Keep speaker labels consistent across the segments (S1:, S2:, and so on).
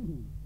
S1: من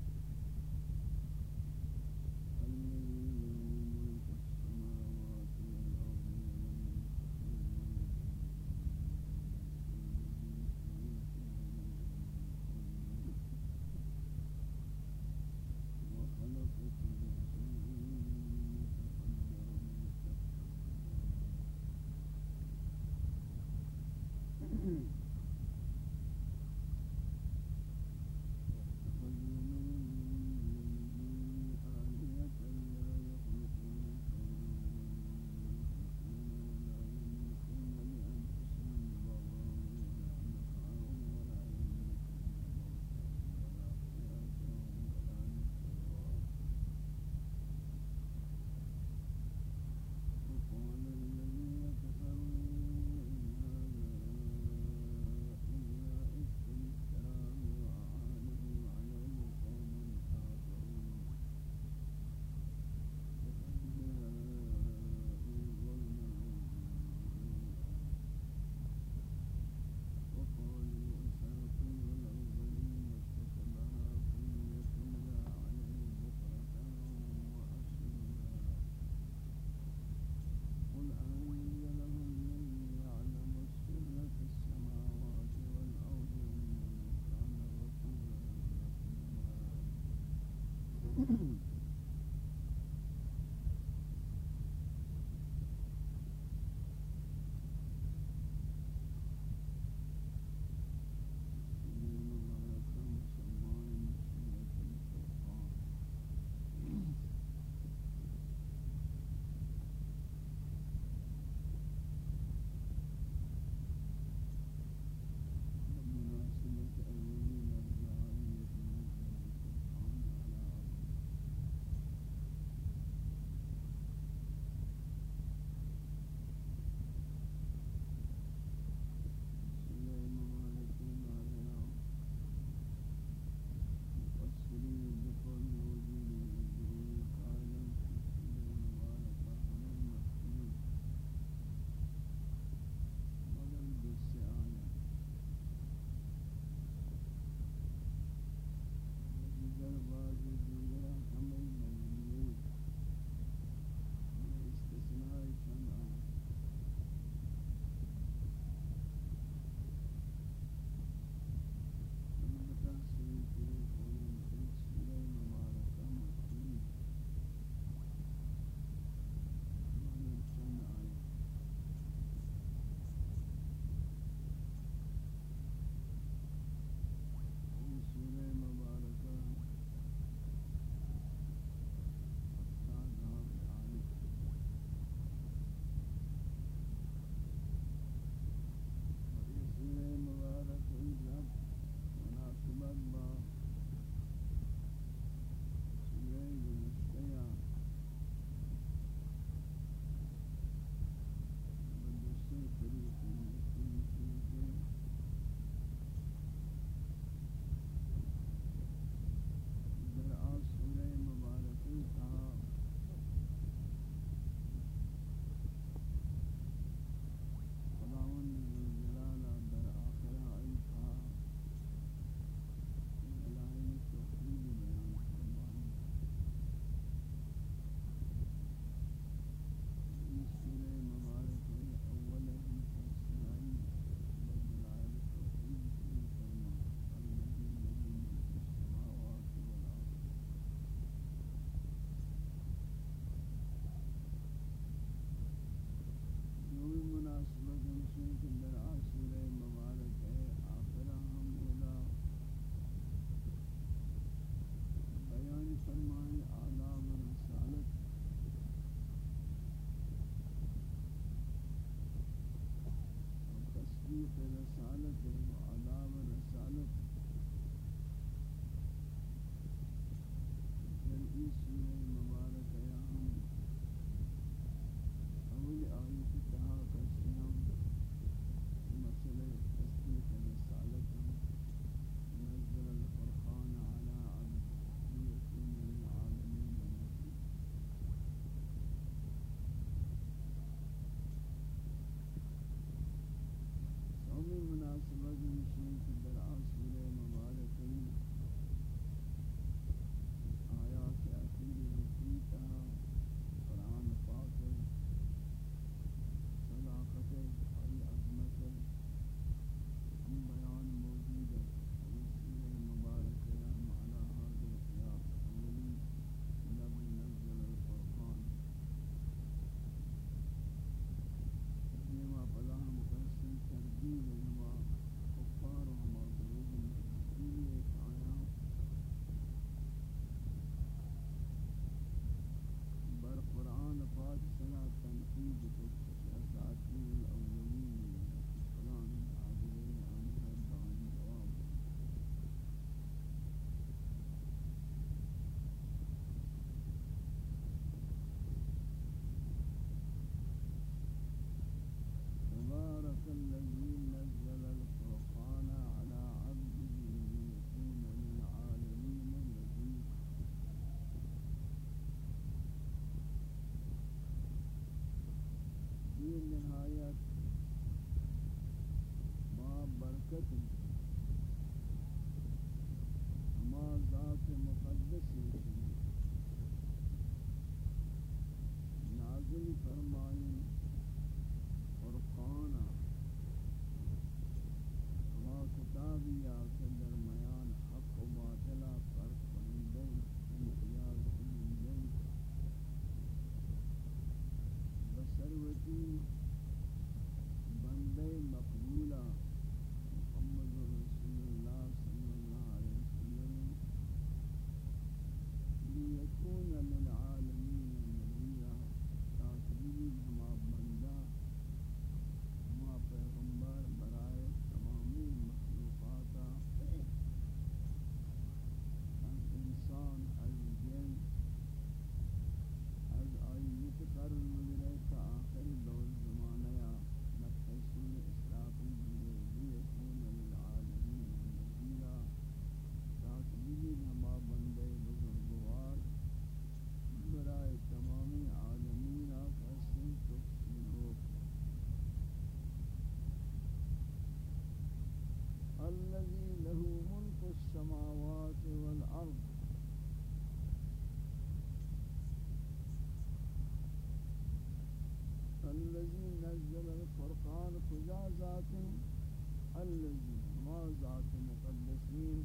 S1: عبادت ہما ذات مقدس نازل فرمائی الذي ما ذات مقدسين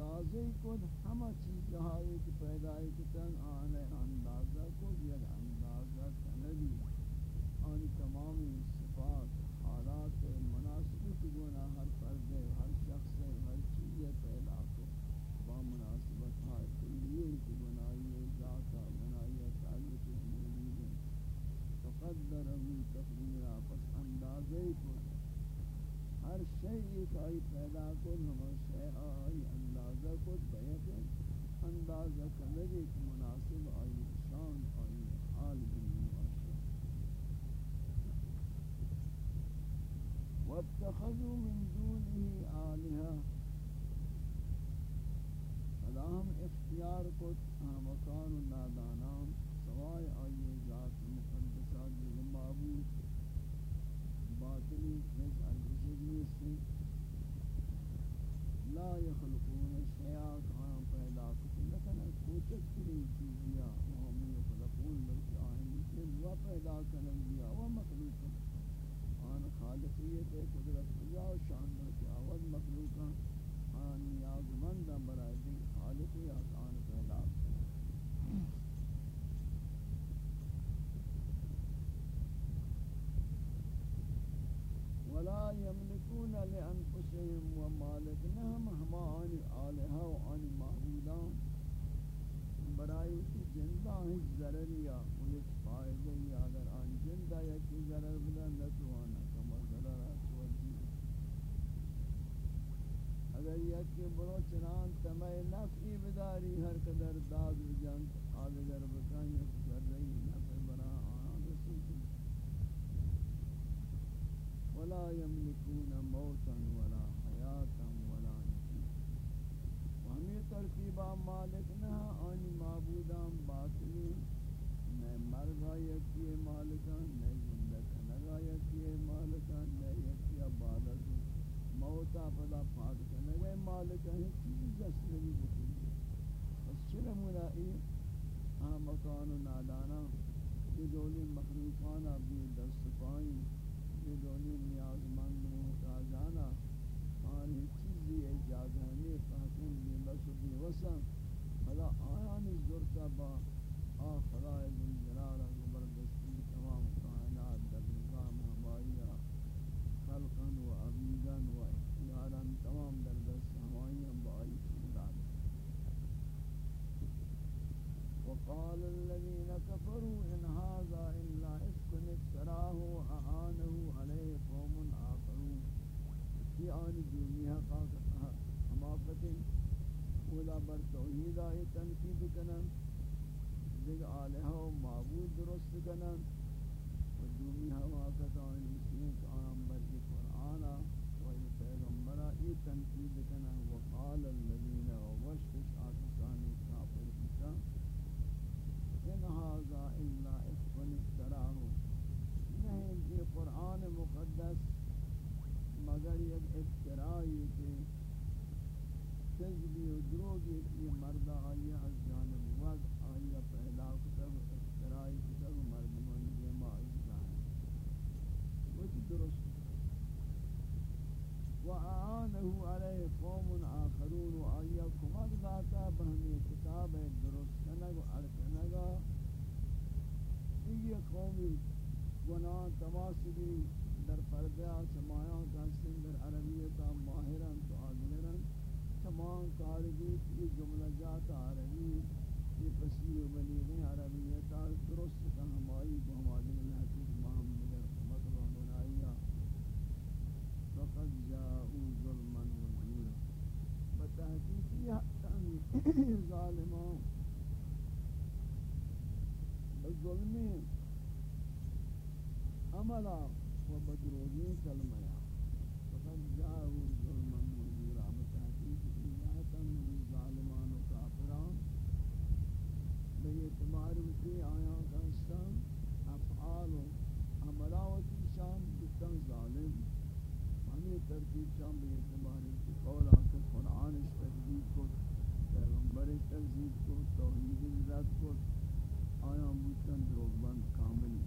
S1: اندازے کو ہم چیز ہائے کہ پیدائے کہ تن آنے اندازہ کو یہ اندازہ سنبی ان تمام صفات، حالات مناسبت گناہ ہر فرد ہر خود بیت اندازہ کنگی مناسب آئی بقیت قدرت خدا و شان متعاون مخلوقاں آن نیازمند برای دی خالق یا آن پیدا ولا یملکون لأنفسهم ومالكنهم هما آن آلها و آن معبودان برای کی زندہ ہی ضرر یا انس فائدہ یا تمہیں نفعی بداری ہر قدر داد دست روی بکنی پس چرا آمکان و نادانا یہ دولی مخلوقانا بھی دست پائیں یہ دولی نیازمند و محتاجانا آنی چیزی اجازہ بھی بس و بھی وسن حالا آیانی زورتا با آئی تنقید کنن دیکھ آلہہ و معبود درست کنن و دومی ہوا کتان مسلم آن برکی قرآن و یہ پیغمبرہ ای تنقید کنن وقال الذین و وشکش آتسانی کافر بکا ان هذا الا افقن افتراہو نہیں یہ قرآن مقدس مگر یک افترائی دروگی یہ مردہ آئی از جانب وقت آئی پیدا کتب اخترائی کتب مردمان جمع ازدان وچ درست۔ وآنه علیہ قوم آخرون، و آئی کمک داتا بہمی کتاب درست کنگ و ارکنگا یہ قومی گناہ تماسبی در پردہ سمایاں کا سندر عربیتا ماہران تمام کارگی یہ جملہ جات عربی یہ فصیح و بلیغ عربیتا درست کا ہماری کو ہماری الحقیق محمد مگر اللہ بنائیا فقد جاؤ ظلمن و زورا بتحقیقی حقا ظالمان بظلمی عملا و بدروگی کلمیا فقد جاؤ ظلما بے اعتبار کی آیا دستان افعال و عملاوتی شان بتن ظالم ہمیں ترتیب شان بے اعتبار کی قول آکر قرآن اس تقدیب کو پیغمبر تقدیب کو توحید رد کو آیا بتن دروگ بند کامل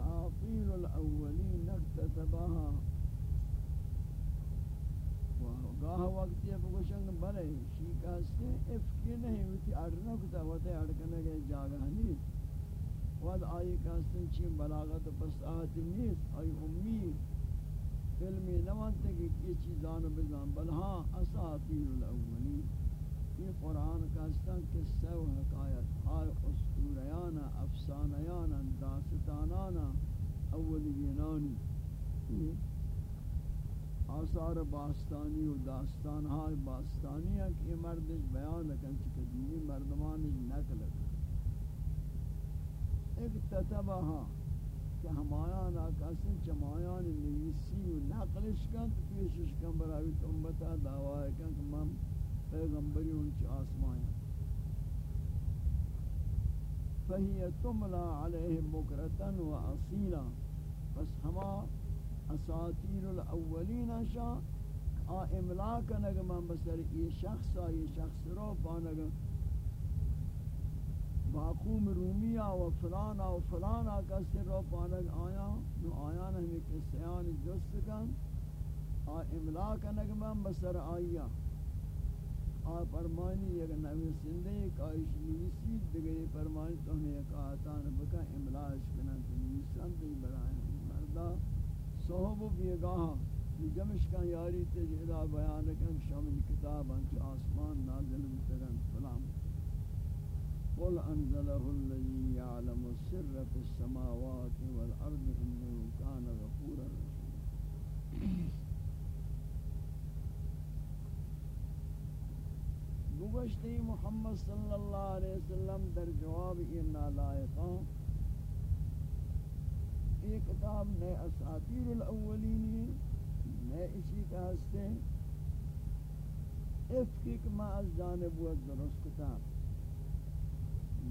S1: وقالوا اساطير الاولين اكتتبها گاہ وقت یہ بگوشنگ بلے شیک ہستے افکی نہیں ہوتی اڑنا کتا ہوتا اڑکنے گئے جاگہ نہیں وقت آئی کہستن چین بلاغت پس آتی نیست آئی امید. علمی نوانتے کہ یہ چیزان بزان، بل ہاں اساطیر الاولی یہ قرآن کہستن قصہ و حقایت آئی اسطوریانا افسانیانا داستانانا اولیینانی آثار باستانی و داستان های باستانی ہیں کہ مردش بیان لکن چکہ دینی مردمانش نقل اکتتبہا ہاں کہ ہمایان آکاسن چمایان نویسی و نقلش کن، پیشش کن براوی امتا دعوی کن کہ من پیغمبری ان انچ آسمائیں فہی تملا علیہ بکرتن و اصیلا پس ہما اساطیر الاولین شاہ آ املا کنگ من بسر یہ شخص یہ شخص رو پانگ باقوم رومیا و فلانا و فلانا کسی رو پانگ آیا؟ نو آیا ہمیں کسیان جست کن۔ آ املا کنگ من بسر آیا۔ آ فرمانی یک نوی سندے کائش نویسی دیگری فرمانی تو ہمیں ایک آتان بکا املاش کنن تو نویسان تی برائیں مردہ۔ صحب و بیگاہ جمش کا یاری تے جدا جی بیان کن شامل کتاب انچ آسمان نازل مترن سلام قل انزله الذي يعلم السر في السماوات والارض انه كان غفورا گوشتی محمد صلی اللہ علیہ وسلم در جواب یہ نالائقان، یہ کتاب نئے اساطیر الاولین نئے اسی کا ہستے افکی کما از جانب و درست کتاب،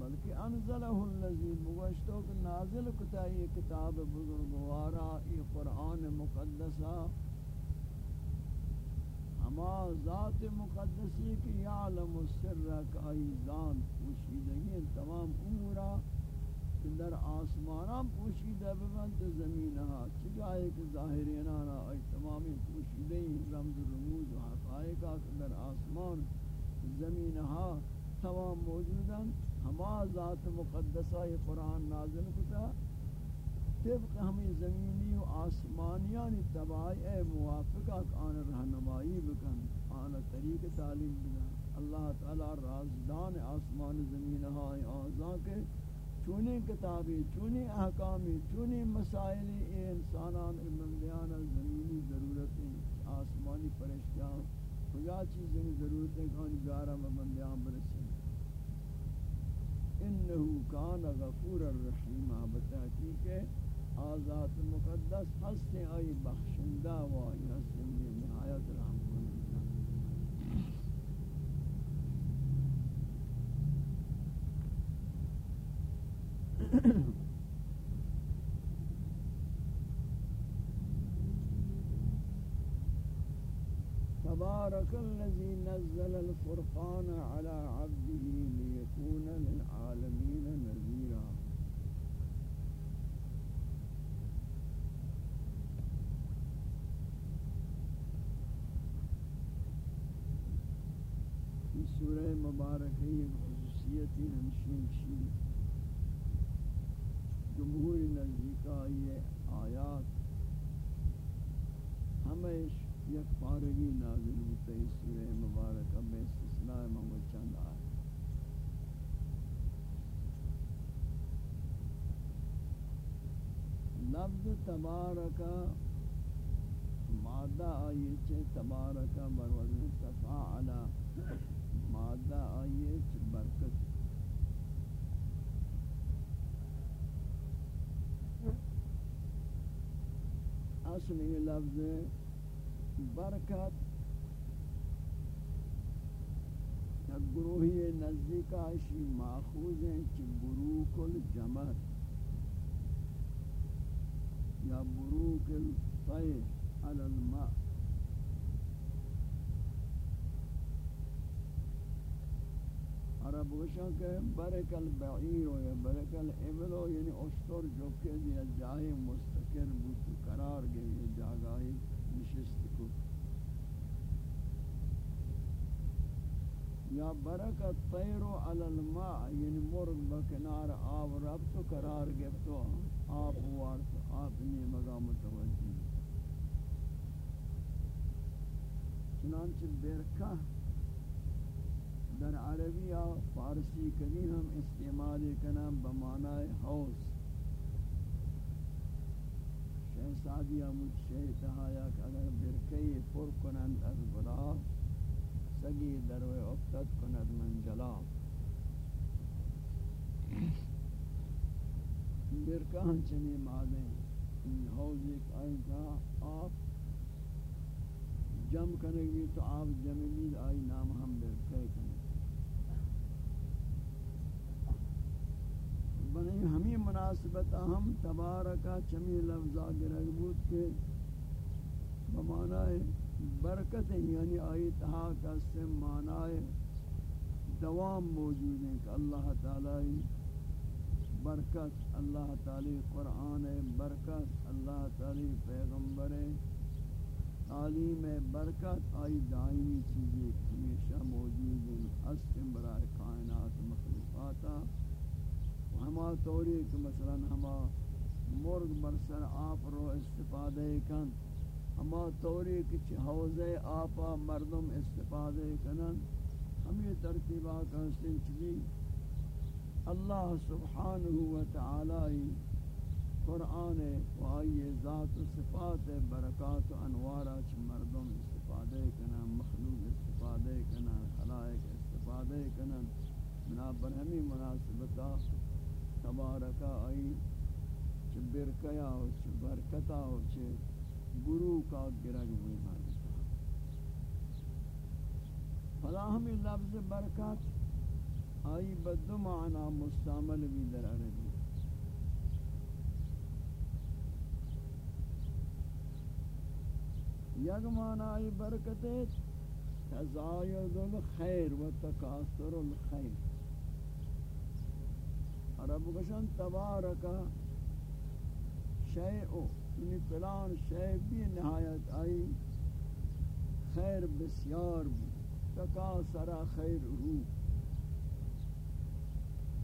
S1: بلکہ انزلہ اللذی مگوشتو کہ نازل کتا یہ کتاب بزرگوارا یہ قرآن مقدسہ ہما ذات مقدسی کی یعلم السر کا ایزان پوشیدگی تمام امورا کہ در آسماناں پوشیدہ ببند زمینہا چگاہے کہ ظاہرینانا آئی تمامی پوشیدہ ہی رمز رموز و حقائقہ کہ در آسمان زمینہا تمام موجوداں ہما ذات مقدسہ قرآن نازل کتا. طبق ہمیں زمینی و آسمانیانی تباہی، اے موافقہ آن رہنمائی بکن، آن طریق تعلیم بکن۔ اللہ تعالی رازدان آسمان زمینہا آزاں کے چونی کتابی چونی احکامی چونی مسائلی اے انسانان بندیان زمینی ضرورت آسمانی پرشتیان کجا چیزیں ضرورت ہے کہ گارا و بندیاں برسیں۔ انہو کان غفور الرحیم بتحقیق آزاد مقدس ہستے آئی بخشندہ و آئی ہستے نہایت رحم تبارك الذي نزل الفرقان على عبده ليكون للعالمين في سورة مباركة خصوصية ہمشین شیر جمهور نزدیکہ یہ آیات. ہمیش یک پارگی نازل ہوتا ہے سورہ مبارکہ میں استثناء محمد چند آئے لفظ تبارکہ مادہ آئیے چھے تبارکہ بروزن تفاعلہ مادہ آئیے چھے برکت۔ اصل یہ لفظ برکت۔ گروہی نزدیک آشی ماخوذ ہیں چی بروک الجمر یا بروک الطیر علی الماء۔ عرب وشان کہ برک البعیر یا برک الابل یعنی اشتر جو کہ جاہی مستقر بود، قرار گئی یعنی جاگاہی نشست کو۔ یا برکت طیرو علی الماء یعنی مرغ بکنار آب ربط و قرار گفتو آب وارت آب نی مگا متوجی چنانچہ برکہ در عربی یا فارسی کنی ہم استعمال کنم بمعنی حوض. شہزادی آمود شہر تہایا کہ اگر برکئی پر کنند از بلا، سگی دروے افتد کند من جلا برکہ ہنچنی مادیں حوض ایک آئی کا آپ جم کرنے گی تو آپ جمعی آئی نام ہم برکے کرنے بنی ہمیں مناسبت ہم تبارکہ چمی لفظہ گرگ بود کے بمعنی برکت یعنی آئی تہا کا سم معنی دوام موجود ہیں کہ اللہ تعالی برکت، اللہ تعالی قرآن برکت، اللہ تعالی پیغمبر تعلیم برکت، آئی دائمی چیزیں ہمیشہ موجود ہیں ہستم برائے کائنات مخلوقاتا۔ ہما طوری کہ مثلا ہما مرغ برسر آپ رو استفادہ کن، ہما طوری کہ حوض آپا مردم استفادہ کنن ہمیں ترتیبات حسن چلی اللہ سبحانہ وتعالی قرآن و آئی ذات و صفات برکات و انوارا چھ مردم استفادہ کنن، مخلوق استفادہ کنن، خلائق استفادہ کنن بنا برہمی مناسبتہ تبارکہ آئی چھ برکیا ہو چھ برکتا ہو چھ گرو کا گرگ ہوئی مالکا فلا ہمیں لفظ برکت آئی، بدو معنی مستعمل بھی در عربی۔ یک معنی آئی برکت تزاید الخیر و تکاثر الخیر عرب گشن تبارکا شیعو یعنی فلان شیع بھی نہایت آئی خیر بسیار بھی تکاثر خیر ہو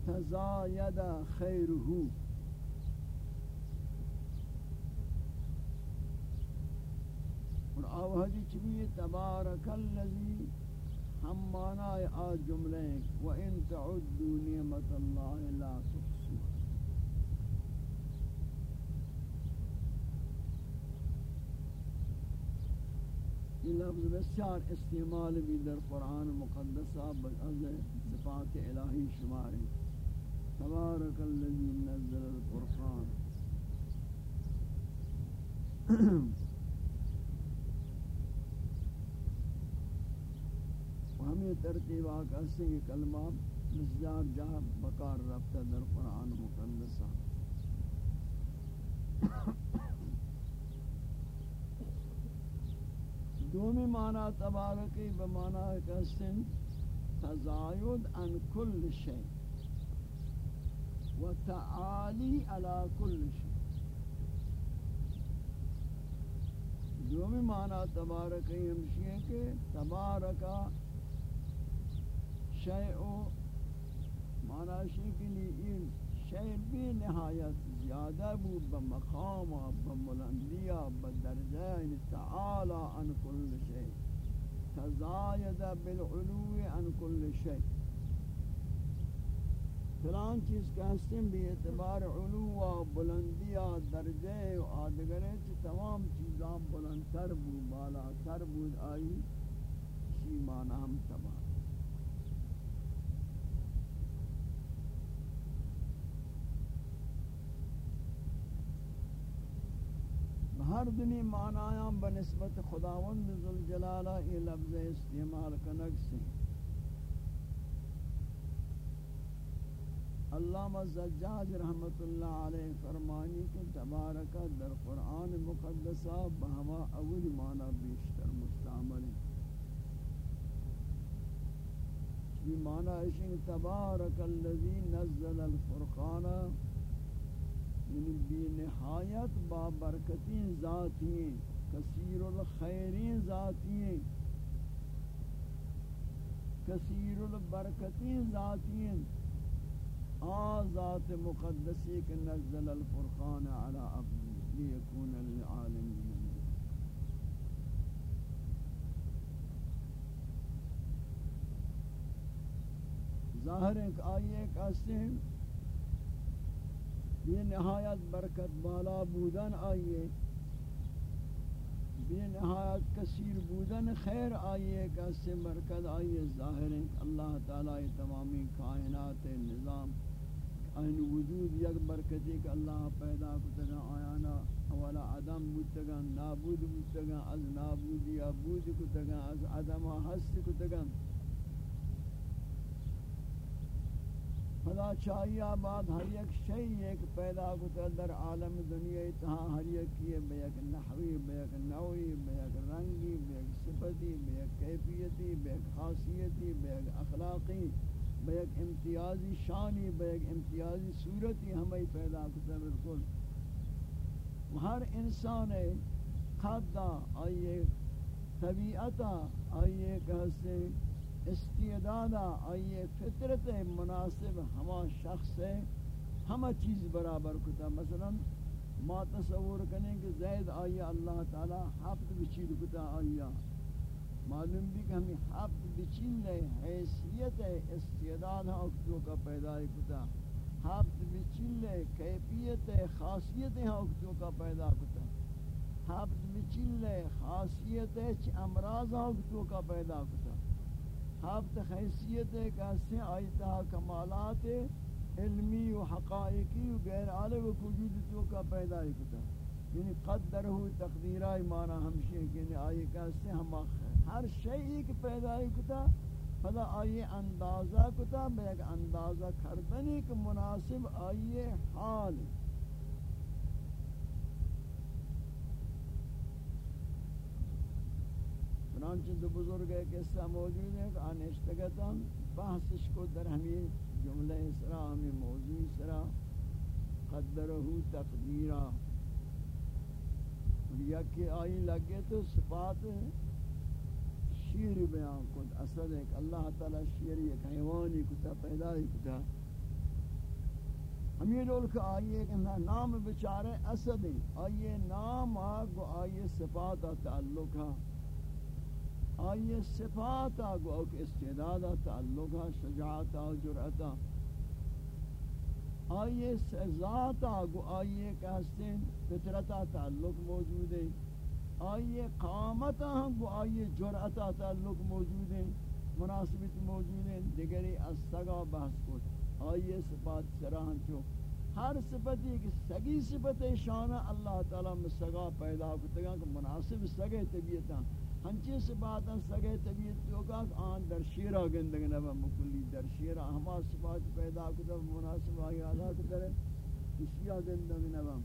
S1: تزاید خیر ہو اور آوہدی چبی تبارک اللذی ہم معنی آ جملے و ان تعدوا نعمت اللہ لا تحصوها۔ یہ لفظ بسیار استعمال بھی در قرآن مقدسہ بغض صفات الہی شمار تبارک الذی نزل القرآن۔ ہمیں ترتیب آقا سے یہ کلمہ بسیار جہاں بکار رفتہ در قرآن مقدسہ۔ دومی معنی تبارکی بمعنی کسن تزاید عن کل شئی و تعالی علی کل شئی دومی معنی تبارکی ہمشی ہے کہ تبارکہ تبارکا شیعو معنی شکلی این شیع بھی نہایت زیادہ بو بمقام بملندیہ بدرجہ یعنی تعالی عن کل شیء، تزاید بالعلو عن کل شیء۔ فلان چیز کا ہستن بھی اعتبار علو و بلندیہ درجہ و آدگرے چی تمام چیزاں بلندتر بو بالا تر بود، آئی اسی معنی ہم تبار ہر دنی معنیاں بنسبت خداوند ذوالجلالہ یہ لفظ استعمال کنگ سے۔ علامہ زجاج رحمت اللہ علیہ فرمانی کہ تبارکہ در قرآن مقدسہ بہما اول معنی بیشتر مستعمل یہ معنی ہے تبارک الذی نزل الفرقانہ یعنی بی نہایت با برکتین ذاتی کثیر الخیرین ذاتی کثیر البرکتین ذاتی آ ذات مقدسی کہ نزل الفرقان على عبد لیکون للعالمین۔ ظاہر ہے کہ آئیے ایک اسے یہ نہایت برکت بالا بودن آئیے بے نہایت کثیر بودن خیر آئیے کہ سے برکت آئیے ظاہر ہے اللہ تعالیٰ تمامی کائنات نظام این وجود یک برکتی کہ اللہ پیدا کتگا آیانا اولا عدم بودتگا نابود بودتگا از نابودی بود کتگا از عدم حس کتگا فلا چاہیے بعد ہر یک شئی ایک پیدا کو در عالم دنیا تہا ہر یک کیے بے یک نحوی، بے یک نوعی، بے یک رنگی، بے یک صفتی، بے یک کیفیتی، بے یک خاصیتی، بے یک اخلاقی، بے یک امتیازی شانی، بے یک امتیازی صورتی ہمیں پیدا کو بالکل۔ ہر انسان خدا آئیے طبیعتا آئیے کہ استعدادا آئیے فطرت مناسب ہما شخص ہے ہما چیز برابر کتا۔ مثلا، ما تصور کریں کہ زید آئیے اللہ تعالی حفظ بچیل کتا آئیے معلوم بھی کہ ہمیں حفظ بچیل ہے حیثیت ہے استعداد ہاں اکتو کا پیدا کتا۔ حفظ بچیل ہے کیفیت ہے خاصیت ہاں اکتو کا پیدا کتا۔ حفظ بچیل ہے خاصیت ہے چھ امراض ہاں اکتو کا پیدا کتا۔ ہفت حیثیت ہے کہ اسے آئیتا کمالات علمی و حقائقی و غیر عالم و وجود تو کا پیدا ہی کتا یعنی قدر ہو تقدیرائی مانا ہمشہ یعنی آئی کہ اسے ہم ہر شئی کی پیدا ہی کتا فلا آئیے اندازہ کتا بے ایک اندازہ کردنی کہ مناسب آئیے حال چنانچہ دو بزرگ ایک قصہ موجود ہے کہ آنشتگتا بحثش کو در ہمیں جملہ اسرا ہمیں موضوع اسرا قدرہو تقدیرہ یک کہ آئی لگے تو صفات شیر بیان کن، اصل ہے کہ اللہ تعالی شیر یک حیوانی کتا پیدا ہی کتا۔ ہمیں لول کہ آئیے کہ نام بچارے اسد ہیں۔ آئیے نام آگو آئیے صفات تعلق ہے آئیے صفات آگو اوک استعدادا تعلقا شجاعتا جرعتا آئیے ذات آگو، آئیے کہ ہستیں فطرتا تعلق موجود ہے۔ آئیے قامتا ہم کو آئیے جرعتا تعلق موجود ہیں مناسبت موجود ہیں دیگری از سگا بحث کو آئیے صفات سراہن چو۔ ہر صفتی کہ سگی صفت شانہ اللہ تعالیٰ میں سگا پیدا کرتے گا کہ مناسب سگے طبیعتاں۔ ہنچی صفاتاں سگے طبیعت تو کا آن در شیرہ گندگ نبا مکلی در شیرہ ہما صفات پیدا کرتے مناسب آئی آزاد کرے اشیاء گندگ نبا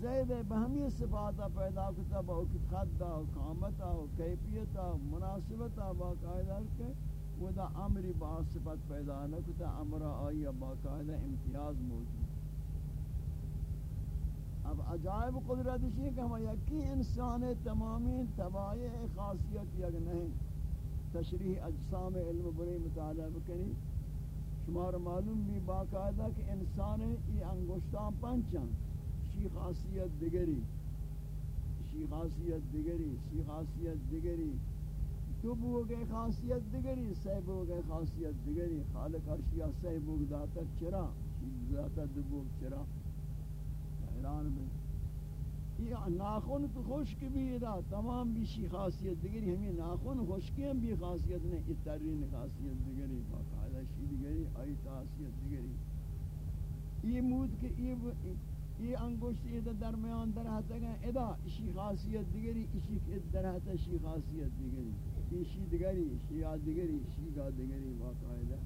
S1: زید بہمی صفاتا پیدا کتا با اوکی خدا و قامتا و کیفیتا و مناسبتا باقاعدہ کہ وہ دا امری با صفت پیدا نکتا امرا آئی باقاعدہ امتیاز موجود اب عجائب قدرت ہے کہ ہم یکی انسان تمامی تبائی خاصیت یک نہیں۔ تشریح اجسام علم بری مطالعہ بکنی۔ شمار معلوم بھی باقاعدہ کہ انسان یہ انگوشتان پنچن۔ شی خاصیت دیگری۔ شی خاصیت دیگری۔ شی خاصیت دیگری۔ تو بو گئے خاصیت دیگری سہ بو گئے خاصیت دیگری۔ خالق ارشیا سہ بو داتا چرا؟ شی داتا دبو چرا؟ حیران میں یہ ناخن تو خشک بھی دا، تمام بھی خاصیت دیگری، ہمیں ناخن خشکی ہم بھی خاصیت نہیں اترین خاصیت دیگری، باقاعدہ شی دیگری، آئی خاصیت دیگری. یہ مود کے، یہ یہ انگوشت یہ درمیان در ہتا گا ادا اسی خاصیت دیگری، اسی در ہتا اسی خاصیت دیگری. اسی دیگری اسی آ دیگری اسی گا دیگری، باقاعدہ.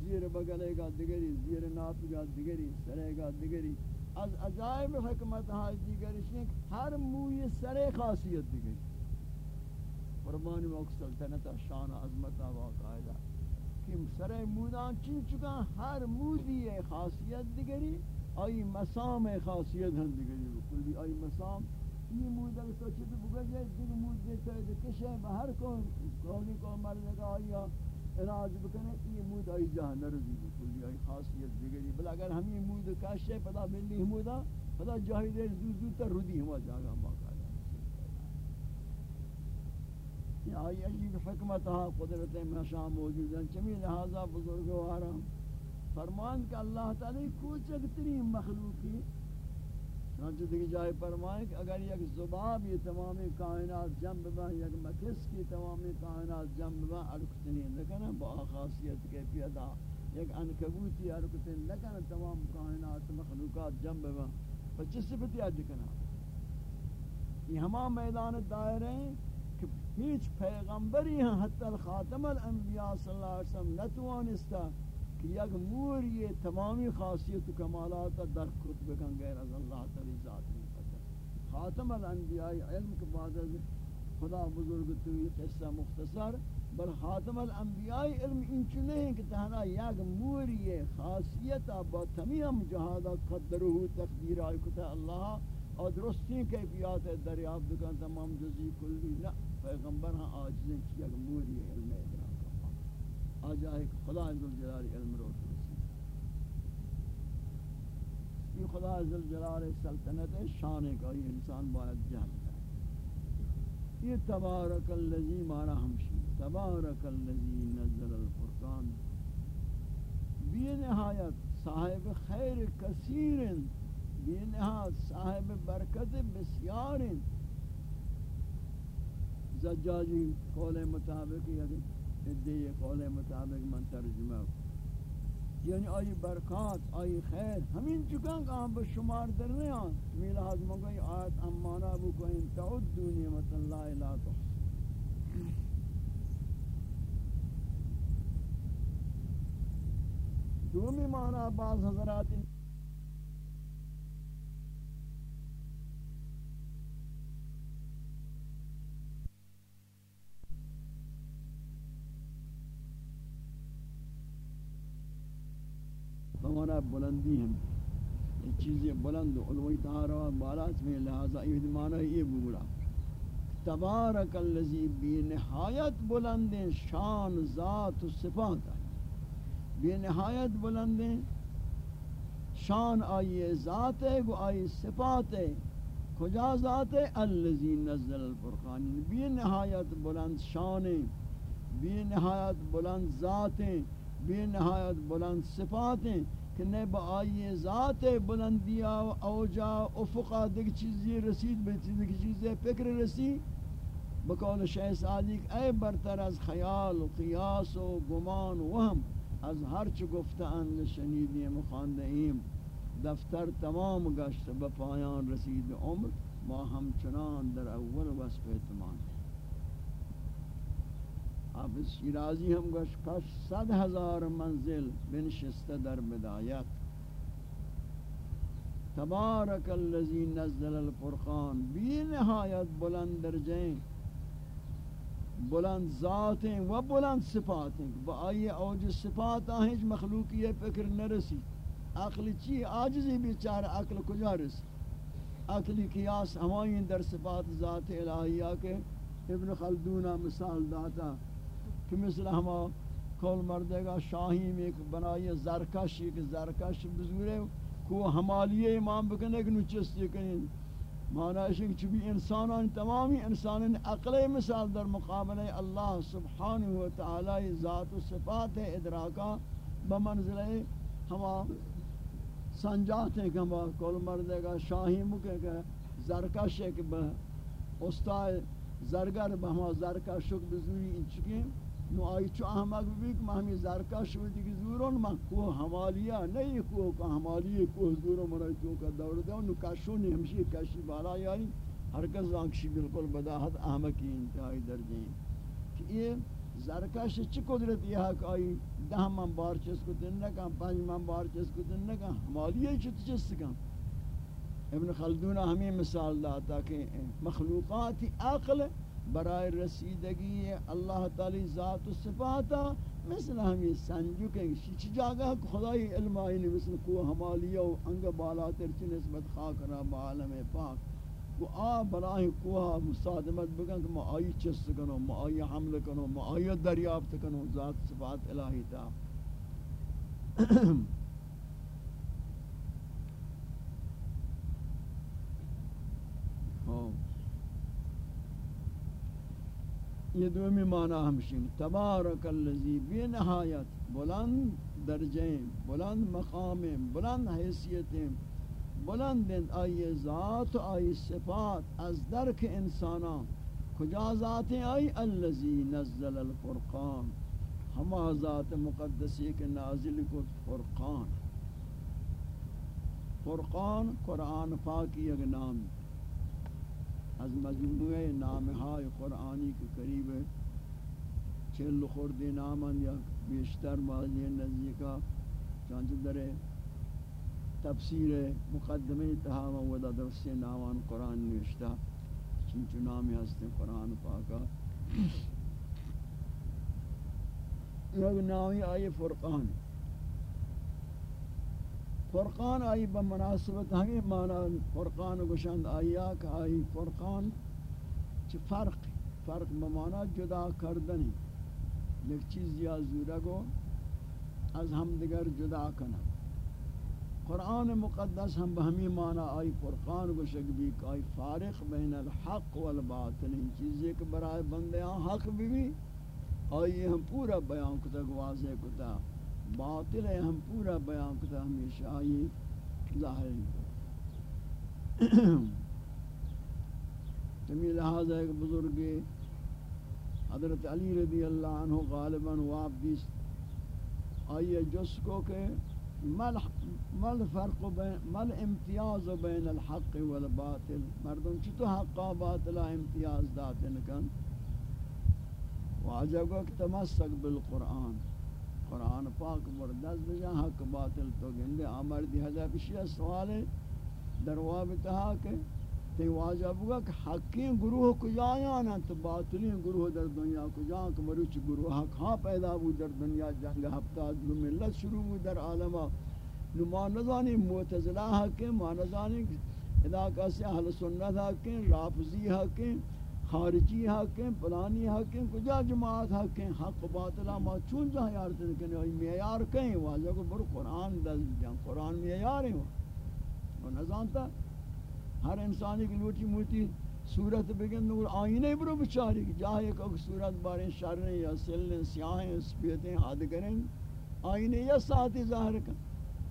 S1: زیر بگلے گا دیگری، زیر ناپ گا دیگری، سرے گا دیگری. از عجائب حکمت ہائی دیگری شنک ہر موی سرے خاصیت دیگری. فرمانی موک سلطنت شان عظمت باقاعدہ کہ سرے مودان چین چکا ہر مودی خاصیت دیگری، آئی مسام خاصیت ہم دیگری. کلی آئی مسام یہ مود اگر تو چھتے بگجے دیگ مود دیتا ہے کشے بہر کو کونی کو مرنے کا آئی علاج بکنے، یہ مود آئی جہاں نرزی کلی آئی خاصیت دیگری بل اگر ہم یہ مود کشے پدا ملی مودا پدا جاہی دیر دو دو تر ردی ہوا جاگا باقا یہ آئی عجیب حکمت ہاں قدرت مشاہ موجود ہیں۔ چمی لہذا بزرگوارا فرمان کہ اللہ تعالی کوچک ترین مخلوقی چنانچہ دیکھ جائے فرمائے کہ اگر یک زباب یہ تمامی کائنات جنب با یک مکس کی تمامی کائنات جنب با ارکتنین لکنا با خاصیت کے پیدا، یک انکبوتی ارکتن لکنا تمام کائنات مخلوقات جنب با پچیس صفتی اج کنا؟ یہ ہما میدان دائرے ہیں کہ ہیچ پیغمبری ہیں حتی الخاتم الانبیاء صلی اللہ علیہ وسلم نتوانستا کہ یک مور یہ تمامی خاصیت و کمالات در کتب کن غیر از اللہ تعالی ذات میں پتہ خاتم الانبیاء علم کے بعد از خدا بزرگ تو یہ قصہ مختصر، بل خاتم الانبیاء علم انچو نہیں کہ تہنا یک مور یہ خاصیت با تمام جہادہ قدرہ تقدیر آئی کتا اللہ اور درستی کیفیات دریافت کن تمام جزی کلی نہ پیغمبر ہاں آجزیں چی یک مور یہ علم ادراک آجائے کہ خدا عزالجلال علم رو یہ خدا عزالجلال سلطنت شان کا یہ انسان باید جہل ہے یہ تبارک اللذی مانا ہمشی تبارک اللذی نزل الفرقان. بی نہایت صاحب خیر کثیر بی نہایت صاحب برکت بسیار زجاجی قول مطابق یعنی ادعی قول مطابق من ترجمہ یعنی آئی برکات، آئی خیر، ہمین چکان کہ ہم بشمار در نہیں آن۔ میلہ حضم کوئی آیت امانا بو کو ان تعدو نعمت اللہ لا تحصی دومی معنی بعض حضرات ہمارا بلندی ہیں یہ چیزیں بلند علوی تہارا بالا میں لہذا یہ معنی یہ بولا۔ تبارک اللذی بی نہایت بلند شان ذات و صفات بی نہایت بلند شان آئی ذات ہے گو آئی صفات ہے۔ کجا ذات ہے؟ اللذی نزل الفرقان۔ بی نہایت بلند شان بی نہایت بلند ذات بی نہایت بلند صفات ہیں۔ کہ نے با آئی ذات بلندیا و اوجا افقا دیکھ چیزی رسید بیتی دیکھ چیزی فکر رسید بقول شیخ سعدی اے برتر از خیال و قیاس و گمان و وهم، از ہر چ گفتان شنیدیم و دفتر تمام گشت، به پایان رسید عمر، ما همچنان در اول وصف اعتماد۔ اب شیرازی ہم گوش کش صد ہزار منزل بنشست در بدایت. تبارک اللذی نزل الفرقان، بی نہایت بلند درجیں بلند ذاتیں و بلند صفاتیں با آئی اوج صفات آہیں جو مخلوقی فکر نرسی عقل چی؟ آجزی بیچار عقل کجا رسی عقلی قیاس ہمائیں در صفات ذات الہیہ کے ابن خلدونہ مثال داتا کہ مثل ہما کول مردے گا شاہیم ایک بنائی زرکش، ایک زرکش بزرے کو ہمالیہ امام بکنے کہ نچستی کنیں معنی ہے کہ چبی انسانان تمامی انسانان عقل مثال در مقابلہ اللہ سبحانہ و تعالی ذات و صفات ادراکا بمنزلہ ہما سنجات ہیں کہ ہما کول مردے گا شاہی مکے کہ زرکش ہے کہ استاد زرگر بہما زرکش شک بزوری انچکیں نو آئی چو احمق بھی کہ ہمیں زرکا شویدی کی زورون من کوہ حمالیہ نہیں کوہ کا حمالیہ کوہ زورون منائی تو کا دور دے نو کشونی ہمشی کشی بالا یعنی ہر کس آنکشی بالکل بداحت احمقی انتہائی درجے ہیں۔ کہ یہ زرکش چی قدرت یہ ہے کہ آئی دہ من بار چیز کو دن نکا پانچ من بار چیز کو دن نکا حمالیہ چی چیز سکا ابن خلدون ہمیں مثال داتا کہ مخلوقات عقل برائے رسیدگی اللہ تعالی ذات و صفاتا، مثل ہمیں سنجو کہ چی جاگہ خدای علم آئینی، مثل کو ہمالیہ و انگ بالا ترچی نسبت خاک را بعالم پاک. وہ آ براہ کوہ مصادمت بگن کہ ما آئی چست کنو، ما آئی حمل کنو، ما آئی دریافت کنو، ذات صفات الہی تا. ہاں۔ یہ دومی معنی ہمشن تبارک اللذی بی نہایت بلند درجیں بلند مقامیں بلند حیثیتیں بلند آئی ذات آئی صفات از درک انسانان. کجا ذاتیں آئی؟ اللذی نزل الفرقان. ہما ذات مقدسی کے نازل کو فرقان. فرقان قرآن پاکی اگنام از مجموعہ نامہائے قرآنی کے قریب چل خورد نامن یا بیشتر ماضی نزدیکا چانچہ در تفسیر مقدمہ تہا ودا درس نامان قرآن نوشتا چنچو نامی ہستے قرآن پاکا یک نامی آئی فرقان. فرقان آئی بمناسبت ہمیں معنی فرقان گشند آیا کہ آئی فرقان چھ فرق فرق بمانا جدا کردنی۔ یک چیز یا زورگو از ہم دیگر جدا کنا۔ قرآن مقدس ہم بہمی معنی آئی فرقان گشک بھی کہ آئی فارق بین الحق والباطل ان چیزیں کہ برائے بندیاں حق بھی بھی، آئی ہم پورا بیان کتا گوازے کتا۔ باطل ہے، ہم پورا بیان کرتا، ہمیشہ آئی ظاہر تمی لہذا ایک بزرگ حضرت علی رضی اللہ عنہ غالباً وابدیس آئیے جس کو کہ مل فرق بین، مل امتیاز بین الحق والباطل۔ مردم چطو حقا باطلا امتیاز داتن کن؟ واجب کو تمسک بالقرآن۔ قرآن پاک مردز بجا، حق باطل تو گندے۔ آمر دی حضا پشیہ سوال ہے، درواب تہا کہ تی واجب ہوگا کہ حقی گروہ کجا آنا تو باطلی گروہ در دنیا کجا، کہ مروچ گروہ حق ہاں پیدا ہو در دنیا، جنگ ہفتہ دو ملت شروع ہو در عالمہ نو ما معتزلہ حقی ما نظانی علاقہ سے اہل سنت حقی رافضی حقی خارجی حقیں پلانی حقیں، کجا جماعت حقیں؟ حق و باطلا ما چون جہاں یارتن کنی ہوئی میار کہیں؟ واجہ کو بر قرآن دل جان قرآن میار ہیں وہ۔ نظانتا ہر انسانی کی لوٹی موٹی صورت بگن نور آئینے برو بچاری جاہے کہ صورت باریں شرن یا سلن سیاہیں، سپیتیں حد کریں آئینے یا ساتھی ظاہر کن۔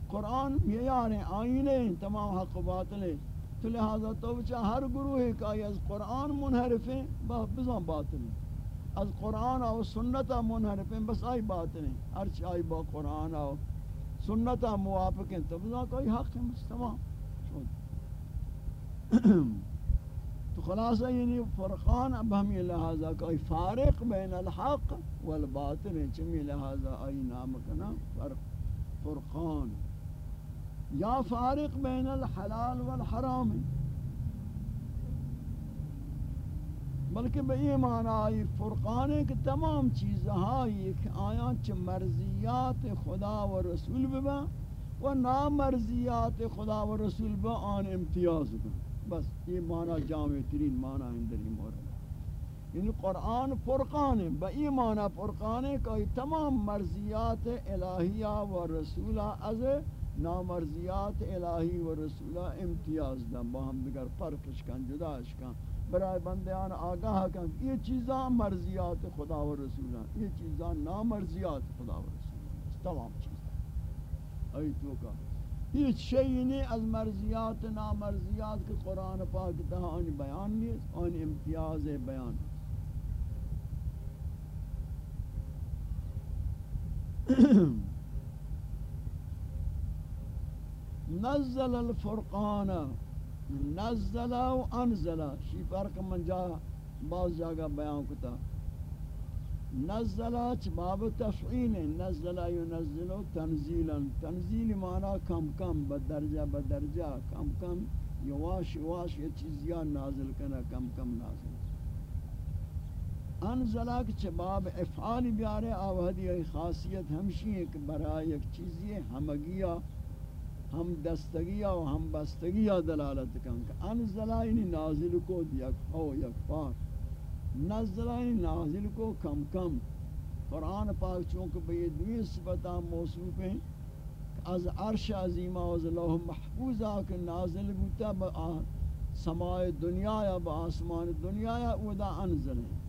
S1: قرآن معیار ہیں آئینے تمام حق و باطل ہیں۔ تو لہذا تو بچہ ہر گروہ ایک آئی از قرآن منحرف ہیں بزن باطل ہیں از قرآن و سنت منحرف ہیں بس آئی باطل ہیں ہر چاہی با قرآن و سنت موافق ہیں تو بزن کوئی حق ہے بس تمام۔ تو خلاصہ یعنی فرقان اب ہمیں لہذا کوئی فارق بین الحق والباطل ہے چمی لہذا آئی نام کنا فرق فرقان۔ یا فارق بین الحلال والحرام. بلکہ بئی معنی آئی فرقان ہے کہ تمام چیزہائی کہ آیاں چھ مرضیات خدا و رسول ببا و نامرضیات خدا و رسول ببا آن امتیاز ببا بس یہ معنی جامع ترین معنی اندر ہی مورد. یعنی قرآن فرقان ہے بئی معنی فرقان ہے کہ تمام مرضیات الہیہ و رسولہ از نامرضیات الہی و رسولہ امتیاز دا باہم دیگر فرقش کن جداش کن برای بندیان آگاہ کن. یہ چیزاں مرضیات خدا و رسولہ یہ چیزاں نامرضیات خدا و رسولہ تمام چیزاں ای تو کا یہ شئی نہیں از مرضیات نامرضیات کے قرآن پاک تہا آنی بیان نہیں آنی امتیاز بیان Ahem. نزل الفرقان، نزل و انزل. شی فرق من جا بعض جگہ بیان کتا. نزل چ باب تفعیل، نزل ینزل تنزیلا. تنزیل معنی کم کم بدرجہ بدرجہ کم کم یواش یواش یہ چیزیاں نازل کنا کم کم نازل. انزلہ چ باب افعال بیارے آوہدی خاصیت، ہمشی ہے کہ برای ایک چیزی ہمگیہ ہم دستگی و ہم بستگی دلالت کن کہ انزلہ نازل کو یک او یک پار نزلہ نازل کو کم کم۔ قرآن پاک چونکہ بے دوی صفتہ موصوف ہیں، از عرش عظیمہ و از لوح محفوظہ کہ نازل بوتا، با سماع دنیا یا با آسمان دنیا یا اودا انزل ہیں۔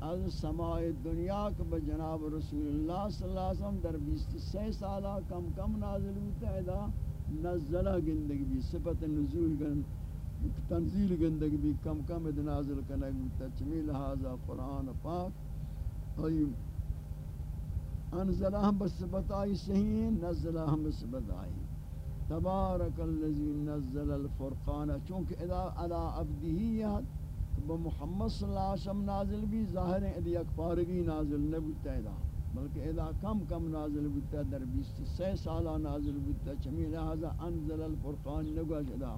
S1: از سماع دنیا کے بجناب رسول اللہ صلی اللہ علیہ وسلم در بیست سی سالہ کم کم نازل ہوتا ہے دا، نزلہ گندگی بھی، صفت نزول گند تنزیل گندگی بھی کم کم اد نازل کنگ ہوتا چمی لہذا قرآن پاک۔ آئی انزلہ ہم بصفت آئی صحیح ہیں نزلہ ہم بصفت آئی۔ تبارک اللذی نزل الفرقان۔ چونکہ ادا علا عبدیہیت با محمد صلی اللہ علیہ وسلم نازل بھی ظاہر ہے ادھی اکبارگی نازل نبوتا ہے بلکہ ادا کم کم نازل بوتا در بیست سی سالہ نازل بوتا چمی لہذا انزل الفرقان نگوش ادا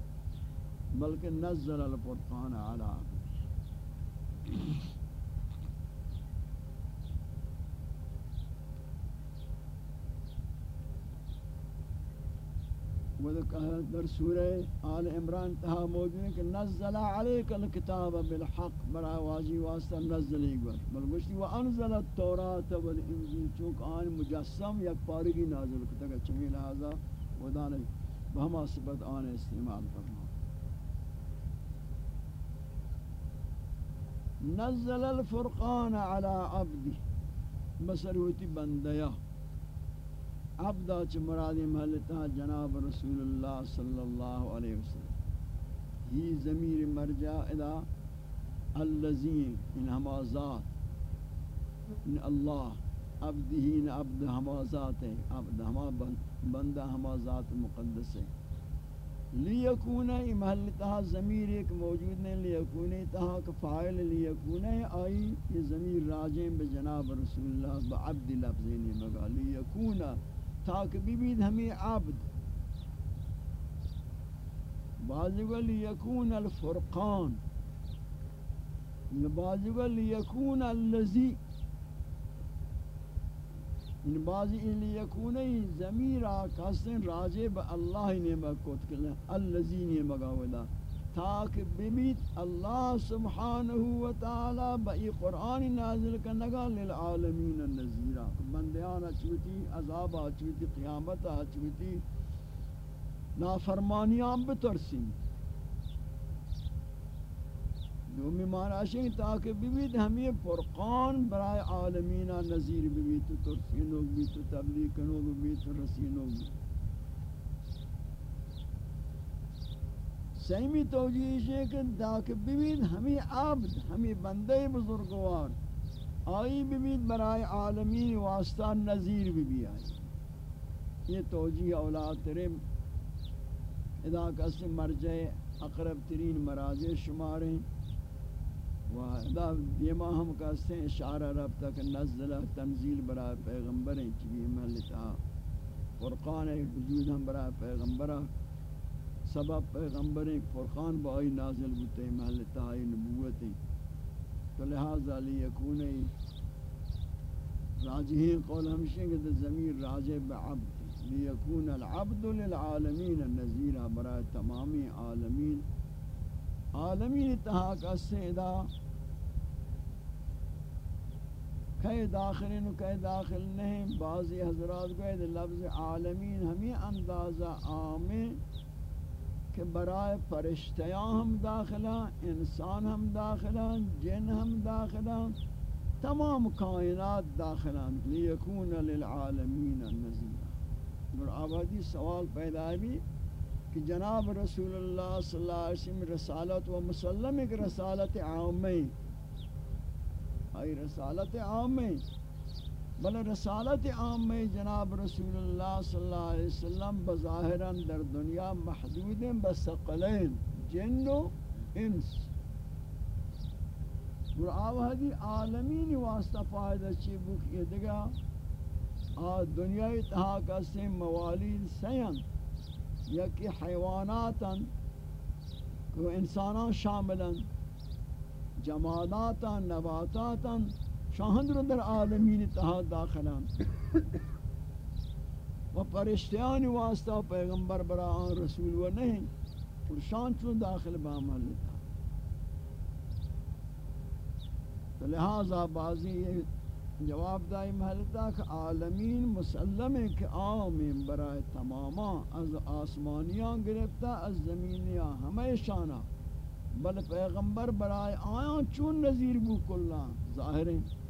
S1: بلکہ نزل الفرقان علا در سورہ آل عمران تہا موجود ہے کہ نزل علیک الکتاب بالحق، برا واجی واسطہ نزل ہی گوش بل گوشتی و انزل التورات والانجیل چونکہ آن مجسم یک پارگی نازل کتا کہ چمی لہذا ودانے بہما صفت آن استعمال کرنا نزل الفرقان على عبدی بسروتی بندیہ۔ عبدا چ مرادی محلتا جناب رسول اللہ صلی اللہ علیہ وسلم۔ ہی ضمیر مرجع ادا الذین ان یعنی ہما ذات ان یعنی اللہ عبدہ یعنی عبد ہما ذات ہے۔ عبد ہما بندہ ہما ذات مقدس ہے۔ لیکون ای ضمیر ایک موجود نہیں، لیکون تہا کہ فاعل، لیکون آئی یہ ضمیر راجم بجناب رسول اللہ بعبد لفظین مگا لیکون تاکہ ببید ہمیں عبد. بعضی گل یکون الفرقان. بعضی گل یکون اللذی. ان بعضی ان یکونی زمیرہ کسن راجع با اللہ نے مکوت کرنے اللذی نے مگاولا تاک بمیت اللہ سبحانہ وتعالی بئی قرآن نازل کنگا للعالمین النزیرہ بندیانا چوتی عذابا چوتی قیامتا چوتی نافرمانیاں بترسیم دومی معنی شئی تاکہ ببید ہمیں فرقان برای عالمین نظیر ببید تو ترسینوگ بید تو تبلیغ کنوگ بید تو رسینوگ بید سیمی توجیش ہے کہ داک ببید ہمیں عبد ہمیں بندے بزرگوار، آئی ببید برای عالمین واسطہ نظیر بھی آئی یہ توجیح اولاد ترم ادا کسی مرجع اقرب ترین مراجع شمار ہیں۔ و ادا دیما ہم کہتے ہیں، اشارہ رب تک نزلہ تنزیل برای پیغمبر ہیں چبی محلتا فرقان وجود ہم برای پیغمبرہ۔ سبب پیغمبر فرقان بائی نازل بوتے محل تہائی نبوت تو لہذا لیکون راجحین قول ہمشیں کہ زمین راجع بعبد لیکون العبد للعالمین النزیر برای تمامی عالمین۔ عالمین تہا کا سیدہ کئی داخل و کئی داخل نہیں۔ بعضی حضرات کو لفظ عالمین ہمیں اندازہ عامیں کہ برائے فرشتیاں ہم داخلہ، انسان ہم داخلہ، جن ہم داخلہ، تمام کائنات داخلہ لیکون للعالمین النزیر اور آبادی سوال پیدا بھی کہ جناب رسول اللہ صلی اللہ علیہ وسلم رسالت و مسلم ایک رسالت عامی آئی رسالت عامی بل رسالت عام میں جناب رسول اللہ صلی اللہ علیہ وسلم بظاہراً در دنیا محدود ہیں بسقلین جن و انس۔ اور عالمین واسطہ فائدہ چی بک یہ دگا آ دنیا اتحاق سے موالید سین یکی حیواناتا کو انسانان شاملا جماداتا نباتاتا شاہند رو در عالمین اتحاد داخلان و پرشتیانی واسطہ پیغمبر برا آن رسول و نہیں اور شان چون داخل با عمل لیتا تو لہذا بعضی یہ جواب دائی محلتا کہ عالمین مسلم ہے کہ آمین برای تماما از آسمانیان گرفتا، از زمینیان ہمیں شانا بل پیغمبر برای آیان چون نظیر بو کلان ظاہر ہیں۔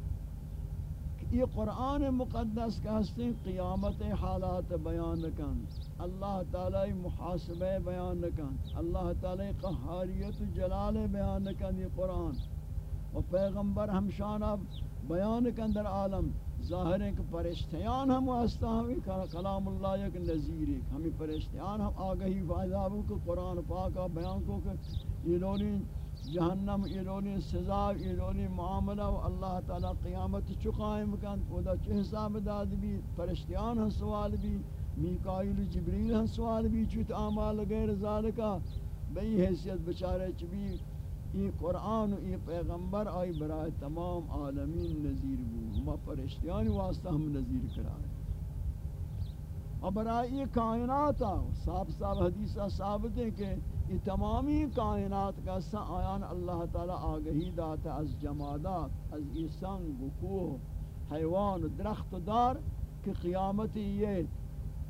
S1: یہ قرآن مقدس کا ہستے قیامت حالات بیان کن اللہ تعالی محاسبہ بیان کن اللہ تعالی قہاریت جلال بیان کن یہ قرآن۔ و پیغمبر ہمشانہ بیان کن در عالم۔ ظاہر ہے کہ پرشتیان ہم واسطہ ہمیں کلام اللہ یک نظیر ہے۔ ہمیں پرشتیان ہم آگہی فائدہ ہو کہ قرآن پاکا بیان کو کہ یہ لولی جہنم ایلونی سزا ایلونی معاملہ و اللہ تعالی قیامت چقائم کن خدا چه حساب داد بھی، فرشتیان ہن سوال بھی، میکائیل جبریل ہن سوال بھی چوت اعمال غیر ذالکا بئی حیثیت بچارے چبی یہ قرآن و یہ پیغمبر، آئی برائے تمام عالمین نظیر بو ما فرشتیان واسطہ ہم نظیر کرائے۔ اور برائے یہ کائنات صاحب صاحب حدیثہ ثابت ہے کہ یہ تمامی کائنات کا سا آیان اللہ تعالی آگہی داتا از جمادات، از یہ سنگ حیوان درخت دار کہ قیامت یہ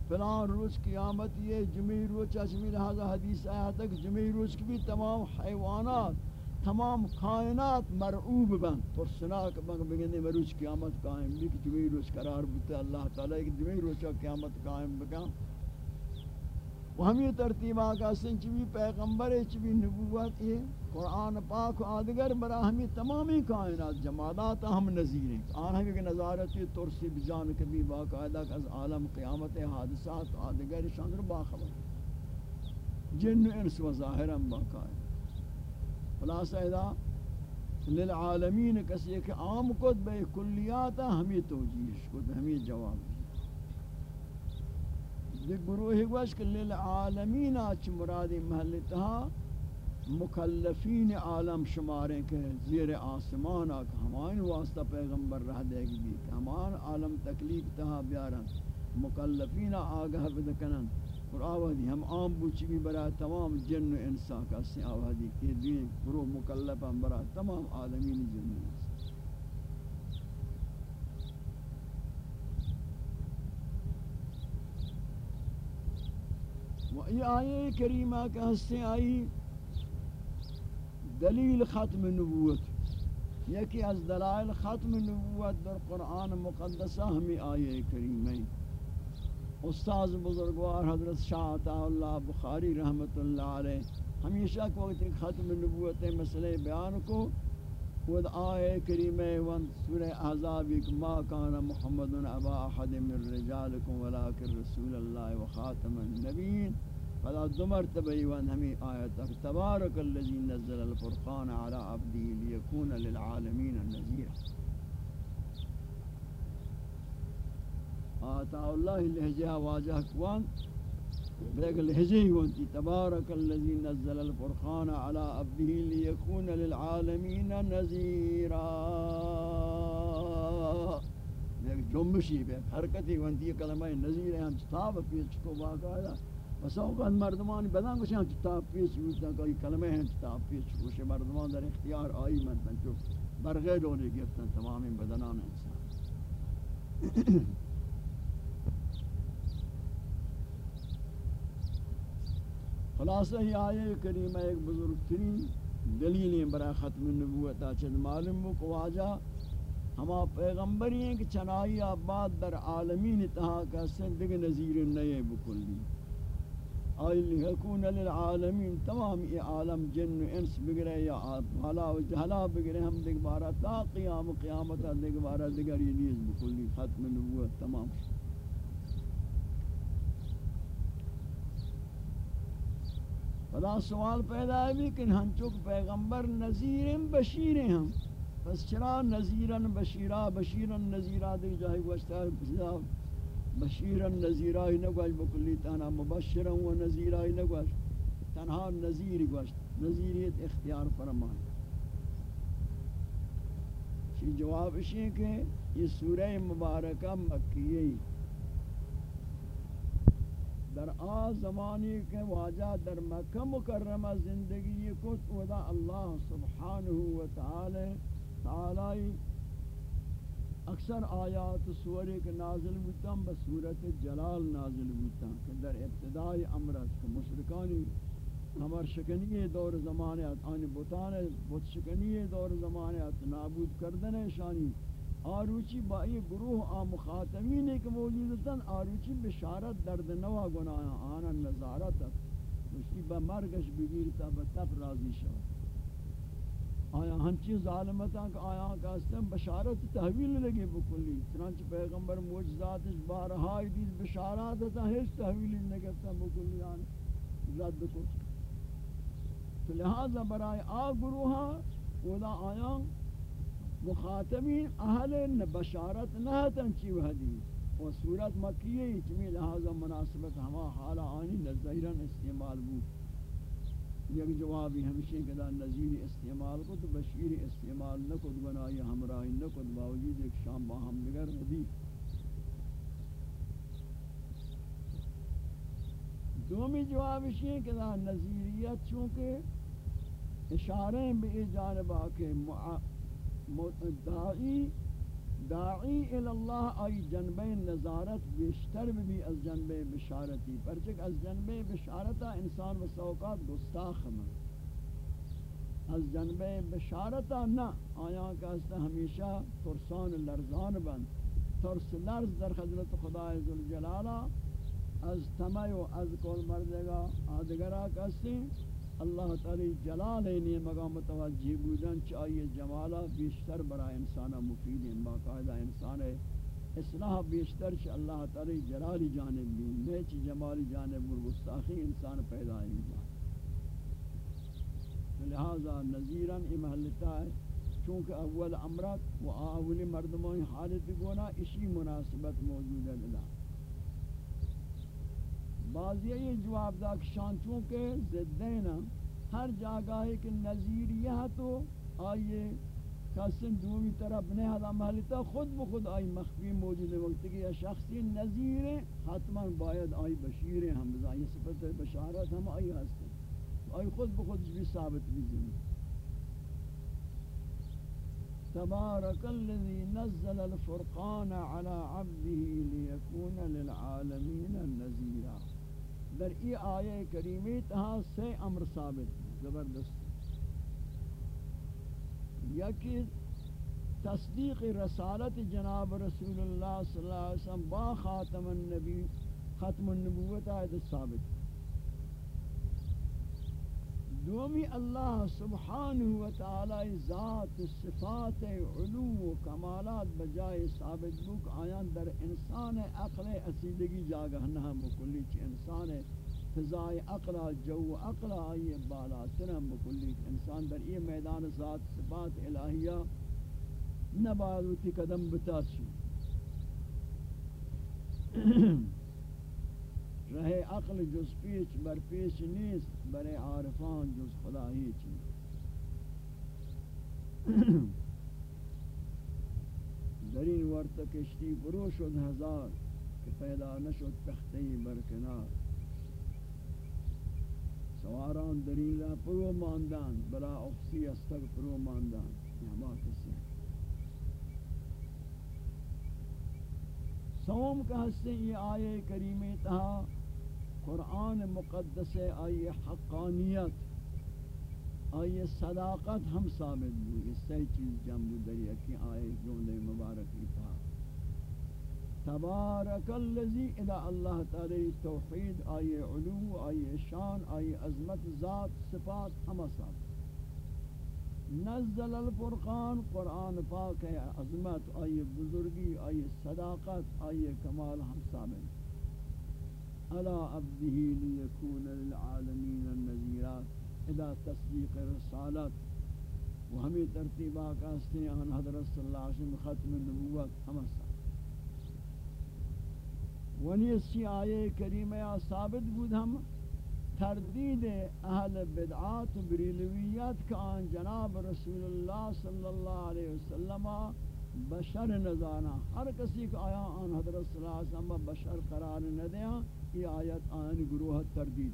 S1: فلان روز قیامت یہ جمعی روز چشمی لہذا حدیث آیا تک جمعی روز کی بھی تمام حیوانات، تمام کائنات مرعوب بن ترسناک بن بگنے مروز قیامت قائم بھی کہ جمعی روز قرار بتا اللہ تعالی ایک جمعی روز قیامت قائم بکن۔ و ہمی ترتیب آقا سن چوی پیغمبر چوی نبوت یہ قرآن پاک و آدگر برا ہمی تمامی کائنات جمادات ہم نظیر ہیں۔ آن ہمی کہ نظارت ترسی بجان کبھی باقاعدہ از عالم قیامت حادثات آدگر شاندر باخبر جن انس و ظاہرم باقاعدہ خلاصہ ادا، للعالمین کسی کہ عام کد بے کلیاتا ہمی توجیش کد ہمی جواب دی گروہ گوش کہ للعالمین آچ مرادی محلتہا مکلفین عالم شماریں کہ زیر آسمان آکا ہمائن واسطہ پیغمبر رہ دے گی بھی ہمان عالم تکلیف تہا بیارن، مکلفین آگاہ بدکنن اور آوادی ہم عام بوچی بھی برای تمام جن و انسان کا سی آوادی کہ دین گروہ مکلفہ برای تمام عالمین جن و انسان یہ آیے کریمہ کا ہستے آئی دلیل ختم نبوت، یکی از دلائل ختم نبوت در قرآن مقدسہ ہمیں آیے کریمہ استاذ بزرگوار حضرت شاہ عطا اللہ بخاری رحمت اللہ علیہ ہمیشہ کو وقت ختم نبوت مسئلے بیان کو خود آئے کریم ون سورہ احزاب ایک ما کان محمد ابا احد من رجالکم ولکن رسول اللہ و خاتم النبیین. فلا دمر تبیوان ہمیں آیت تبارک اللذی نزل الفرقان على عبدی لیکون للعالمین النذیر آتا اللہ لہجہ واجہ کوان. بلک لہجہ وانتی تبارک اللذی نزل الفرقان على عبدی لیکون للعالمین نذیرا ایک جنبشی بے حرکتی وانتی کلمہ نذیر ہم چتاب پیچ کو باقاعدہ بس اوقات مردمان بدن کو شان کتاب پیش ہوتا کوئی کلمہ ہیں کتاب پیش کوش مردمان در اختیار آئی من من تو برغے دوری گفتن تمام بدنان انسان. خلاصہ ہی آئے کریمہ ایک بزرگ ترین دلیلیں برای ختم نبوت چند معلوم کو واجہ ہما پیغمبری ہیں کہ چنائی آباد در عالمین تہا کا سندگ نظیر نئے بکلی۔ آئی لہکون للعالمین، تمام ای عالم، جن و انس بگرے یا حالا و جہلا بگرے، ہم دیکھ بارا تا قیام و قیامتا دیکھ بارا دیگر یہ نیز بکلی، ختم نبوت تمام۔ فلا سوال پیدا ہے کہ ہم چک پیغمبر نظیر بشیر ہم پس چرا نظیرن بشیرہ بشیرن نظیرہ دیکھ جائے گوشتا ہے بشیرا نذیرا نگوش، بکلی تنها مبشرا و نذیرا نگوش تنها نذیر گوش نذیریت اختیار فرمان چی جواب اسی کہ یہ سورہ مبارکہ مکیہ در آ زمانی کے واجہ در مکہ مکرمہ زندگی کو ودا اللہ سبحانہ و تعالی تعالی اکثر آیات سورے کے نازل بودتاں بصورت جلال نازل بودتاں کہ در ابتدائی امرت کہ مشرکانی ہمار شکنی دور زمانیات آنی بوتان بوت شکنی دور زمانیات نابود کردن شانی آروچی با یہ گروہ آ مخاتمین ایک موجودتاں آروچی بشارت درد نوا گناہ آنا نظارت مشتی با مرگش بگیرتا بتف راضی شد آیا ہنچی ظالمتاں کہ آیا کہستن بشارت تحویل لگے بکلی، چنانچہ پیغمبر موجزاتش بارہائی دید بشارات تا ہیچ تحویل نگتا بکلی آنے رد کو تو لہذا برای آ گروہا اولا آیا مخاطبین اہل بشارت نہ تنچی وحدی و صورت مکیہ ہی چمی لہذا مناسبت ہما حالا آنی نظہیران استعمال بود. یک جوابی ہمشہ کہ دا نظیر استعمال کو تو بشیر استعمال نہ کو بنائی ہمراہی نہ کو باوجود ایک شام با ہم نگر ردی دومی جواب یہ کہ نظیریت چونکہ اشارے بے جانب آکے دائی داعی اللہ آئی جنب نظارت بیشتر بھی از جنب بشارتی پرچک از جنب بشارتا انسان و سوقات گستاخ من از جنب بشارتا نہ آیا کہ ہمیشہ ترسان لرزان بند۔ ترس لرز در حضرت خدا ذوالجلالہ از تمہ و از کل مردگا، آدگرہ کہتے اللہ تعالی جلال نے مگا متوجہ بودن چاہیے جمالہ بیشتر برای انسانہ مفید ہیں، باقاعدہ انسان ہے۔ اصلاح بیشتر چ اللہ تعالی جلالی جانب بھی نیچ جمالی جانب گستاخی انسان پیدا ہے لہذا نذیراً امہلتا ہے، چونکہ اول امرت و اول مردمان حالت گونا اسی مناسبت موجود ہے۔ اللہ بعضی یہ جواب دا کہ شانچوں کے زدینا ہر جاگہ کہ نظیریہ تو آئیے کسن دومی طرف نہیں حدا محلتا خود بخود آئی مخفی موجود ہے وقت کہ یہ شخصی نظیر حتما باید آئی بشیر ہیں ہم بزا یہ صفت بشارت ہم آئی ہستے آئی خود بخود بھی ثابت بھی زمین۔ تبارك الذي نزل الفرقان على عبده ليكون للعالمين نذيرا در ای آیه کریمی تہا سے امر ثابت، زبردست. یکی تصدیق رسالت جناب رسول اللہ صلی اللہ علیہ وسلم با خاتم النبی، ختم النبوت آیت ثابت. دومی اللہ سبحانہ و تعالی ذات، صفات علو و کمالات بجائے ثابت بک آیان در انسان عقل اسیدگی جاگہ نہ مکلی چی انسان فضائے عقل، جو عقل آئیے بالا ترم بکلی انسان در یہ میدان ذات، صفات الہیہ نبالوتی قدم بتا چی رہے عقل جز پیچ، بر پیچ نیست برے عارفان جز خدا ہی چی درین ورت کشتی برو شد ہزار کہ پیدا نشد تختی برکنار۔ سواران درین را پرو ماندان بلا اخسی استگ پرو ماندان یہ ہما کسی سوم کا حصے یہ آئے کریمی تہا قرآن مقدس آئی حقانیت آئی صداقت ہم ثابت بھی اس صحیح چیز جمع دریا کی آئے جملے مبارکی تھا۔ تبارک اللذی ادا اللہ تعالی توحید آئی علو آئی شان آئی عظمت، ذات، صفات ہم ثابت نزل الفرقان، قرآن پاک ہے عظمت آئی بزرگی آئی صداقت آئی کمال ہم ثابت على عبده ليكون للعالمين النذيرات اذا تصديق الرسالات. وهمي ترتيبا كاستي عن حضرت صلى الله عليه وسلم ختم النبوة خمسة ونیسی آیے کریمہ یا ثابت بود ہم تردید اہل بدعات و بریلویت کا آن جناب رسول اللہ صلی اللہ علیہ وسلم بشر نظانا ہر کسی کا آیا آن حضرت صلی اللہ علیہ وسلم بشر قرار نہ دیا یہ آیت آن گروہ تردید۔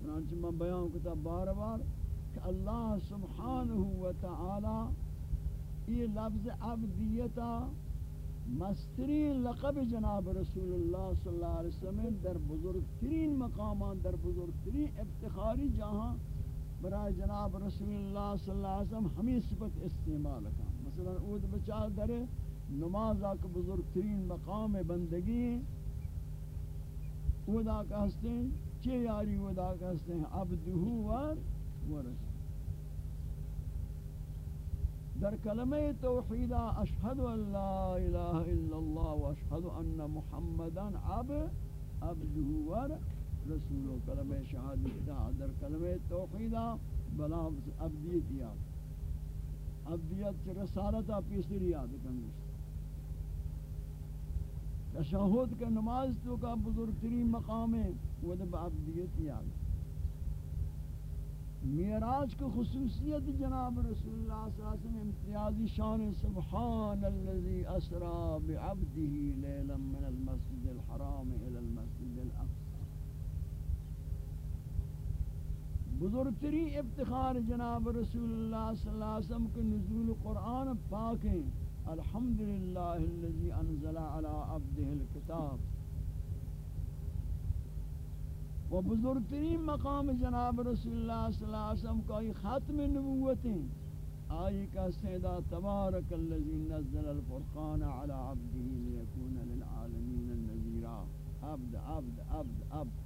S1: چنانچہ میں بیان کتا بار بار کہ اللہ سبحانہ و تعالی یہ لفظ عبدیتا مسترین لقب جناب رسول اللہ صلی اللہ علیہ وسلم در بزرگترین مقامان در بزرگترین افتخاری جہاں برای جناب رسول اللہ صلی اللہ علیہ وسلم ہمیں صفت استعمال کا مثلا اود بچار در نماز آکھ بزرگترین مقام بندگی ادا کہتے ہیں چے یاری ادا کہتے ہیں، عبدہو و رسول در کلمہ توحیدہ اشہد ان لا الہ الا اللہ و اشہد ان محمدا عب، عبدہو و رسول کلمہ شہادت در کلمہ توحیدہ بلا عبدیت یاد۔ عبدیت رسالتا پیسری یاد کنگشت تشہد کا نماز تو کا بزرگترین مقام ہے، وہ دب عبدیت یاد میراج کو خصوصیت جناب رسول اللہ صلی اللہ علیہ وسلم امتیازی شان سبحان الذي اسرا بعبده ليلا من المسجد الحرام الى المسجد الاقصى بزرگترین افتخار جناب رسول اللہ صلی اللہ علیہ وسلم کے نزول قرآن پاک ہیں۔ الحمد للہ الذي انزل على عبده الكتاب۔ و بزرگترین مقام جناب رسول اللہ صلی اللہ علیہ وسلم کا یہ ختم نبوتیں آئی کا سیدہ تبارک الذي نزل الفرقان على عبده ليكون للعالمين النذيرا عبد عبد عبد عبد۔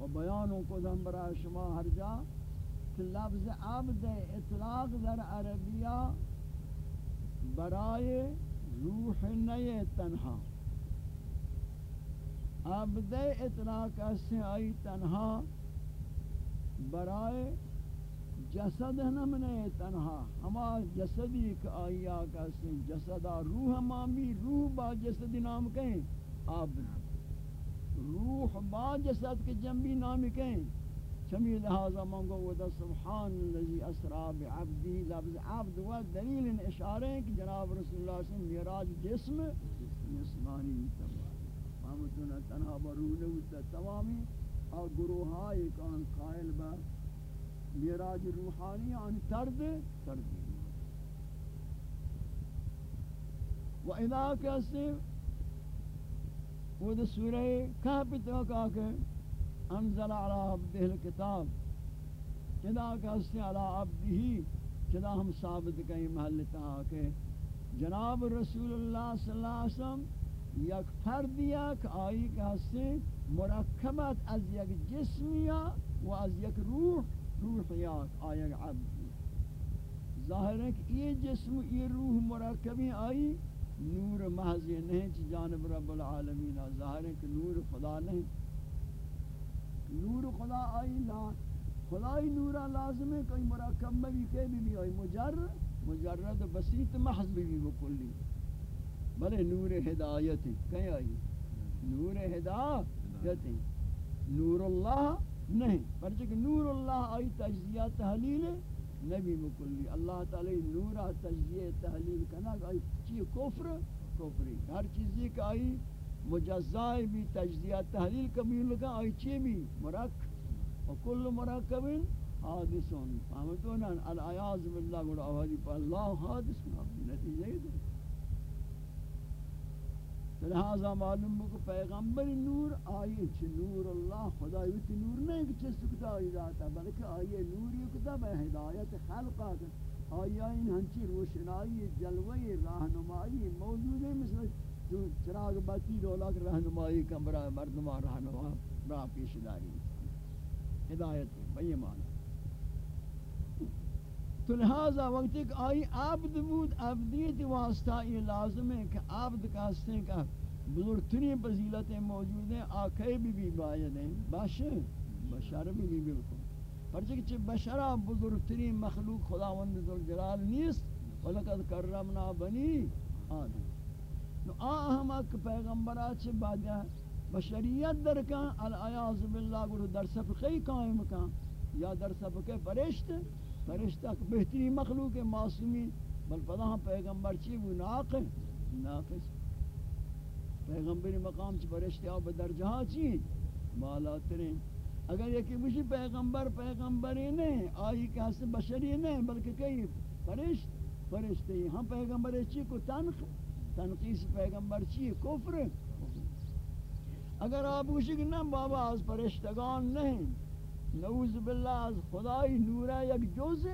S1: و بیانوں کو دم برای شما ہر جا کہ لفظ عبد اطلاق در عربیہ برائے روح نئے تنہا۔ عبد اطلاق سے آئی تنہا، برائے جسد نم نئے تنہا۔ ہما جسدی کا آئی آقا سے جسدہ روح مامی، روح با جسدی نام کہیں۔ عبد۔ روح با جسد کے جنبی نام کہیں۔ چمی لہذا منگو ودا سبحان اللذی اسرا بعبدی لفظ عبد و دلیل اشارے ہیں کہ جناب رسول اللہ صلی اللہ علیہ وسلم میراج جسم جسمانی تمام ہمتنا تنہا برونه ہوتا تمامی. اور گروہائی کان قائل با میراج روحانی آن ترد ترد و اذا کسی وہ سورہ کہاں پہ توقع کہ انزل على عبده الكتاب. چدا کہتے على عبده چدا ہم ثابت کہیں محل تہا کہ جناب رسول اللہ صلی اللہ علیہ وسلم یک فرد یک آئی کہ مرکبت از یک جسمیا و از یک روح روحیات آئی عبد. ظاہر ہے کہ یہ جسم یہ روح مرکبی آئی، نور محض نہیں جانب رب العالمین، ظاہر ہے کہ نور خدا نہیں. نور خدا آئی لا خدای نورا لازم ہے کوئی مرکب میں بھی کہ بھی آئی مجرد مجرد بسیط محض بھی بھی بکلی بلے نور ہدایت کہیں آئی؟ نور ہدایت نور اللہ نہیں پرچہ نور اللہ آئی تجزیہ تحلیل نبی مکلی اللہ تعالی نورا تجزیہ تحلیل کنا آئی چی؟ کفر؟ کفری. ہر چیزی کا آئی مجزائی بھی تجزیہ تحلیل کبھی لگا آئی چی بھی مرک. و کل مرکب حادثون. فهمتونا العیاض باللہ گوڑا آوازی پا اللہ حادث نتیجہ ہی دے لہذا معلوم ہو کہ پیغمبر نور آئی چھ نور اللہ خدا یوتی نور نہیں کہ چھ سکتا آئی ذاتا بلکہ آئی نور یکتا بے ہدایت خلقات آئی آئی ہنچی روشنائی جلوی راہنمائی موجود ہے مثل جو چراغ باتی دولا کہ رہنمائی کا برا مردمہ رہنما برا پیش داری۔ ہدایت بھئی معنی تو لہذا وقت ایک آئی عبد بود، عبدیت واسطہ یہ لازم ہے کہ عبد کاستے کا بزرگترین فضیلتیں موجود ہیں آکھے بھی بھی باید ہیں۔ باش بشر بھی بھی بالکل۔ پرچہ کہ بشرہ بزرگترین مخلوق خداوند ذوالجلال نیست ولقد کرمنا بنی آدم۔ نو آہم اک پیغمبرات سے بعد بشریت در کان الایاز باللہ گرو در صفقی قائم کان۔ یا در صفقی فرشت فرشتہ بہترین مخلوق معصومی بل پدا پیغمبر چی وہ ناقص ناقص۔ پیغمبری مقام چی فرشتے آب درجہ چی؟ بالا ترین۔ اگر یکی بشی پیغمبر، پیغمبری نہیں آئی کہ حسن بشری نہیں بلکہ کئی فرشت فرشتے ہم پیغمبر چی کو تنخ تنقیس پیغمبر چی کفر اگر آپ بشی کہ نہ، بابا از فرشتگان نہیں نعوذ باللہ از خدای نورا یک جز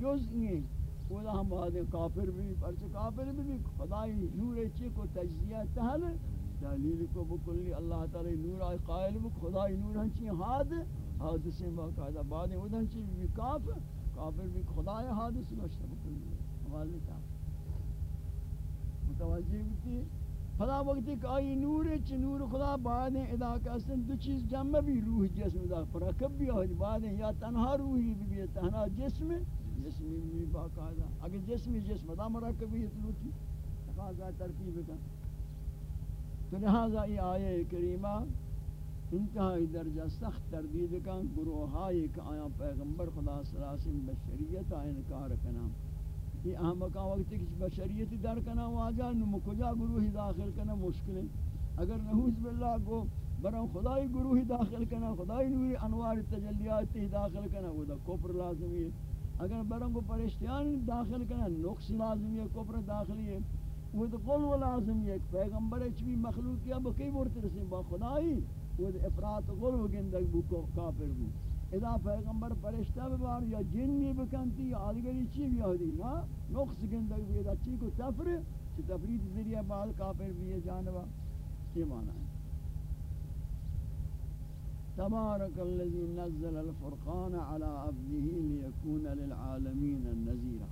S1: جز نہیں خدا ہم آدھے کافر بھی، پرچہ کافر بھی خدای نور چی کو تجزیہ تحل دلیل کو بکلی اللہ تعالی نور آئی قائل بک خدای نور ہنچی حاد حادثے باقاعدہ بعد ادھن ہنچی بھی کافر کافر بھی، خدای حادث گوشتا بکلی حوالے تا متوجہ ہوتی فلا وقت ایک آئی نور چ نور خدا بعد ادا کا دو چیز جمع بھی روح جسم دا پرکب بھی ہو بعد یا تنہا روحی بھی بھی تنہا جسم جسم بھی باقاعدہ۔ اگر جسم جسم دا مرکب بھی تلوتی تقاضا ترکیب کا تو لہذا یہ آیہ کریمہ انتہائی درجہ سخت تردید کا گروہائی کہ آیا پیغمبر خدا صلی اللہ علیہ وسلم بشریت انکار کنام۔ یہ اہم کا وقت کہ بشریت در کنا واجا نو مکجا گروہ داخل کنا مشکل ہے۔ اگر نعوذ باللہ کو برام خدای گروہ داخل کنا خدای نوری انوار تجلیات داخل کنا وہ دا کفر لازمی ہے۔ اگر برام کو پرشتیان داخل کنا نقص لازمی ہے، کفر داخلی ہے، وہ دا قول و لازمی ہے۔ پیغمبر چوی مخلوق کیا، بکی مرت رسیم با خدای وہ افراد قول و گندگ بو، کافر بو۔ اذا پیغمبر فرشتہ ببار یا جن جنی بکنتی، یا آدگری چی بھی آدھی نا، نقص گندگ بھی ادا چی کو تفر چی تفرید ذریعہ بعد کافر بھی ہے جانبا یہ معنی ہے؟ تبارک اللذی نزل الفرقان على عبده ليكون للعالمین النذیرہ۔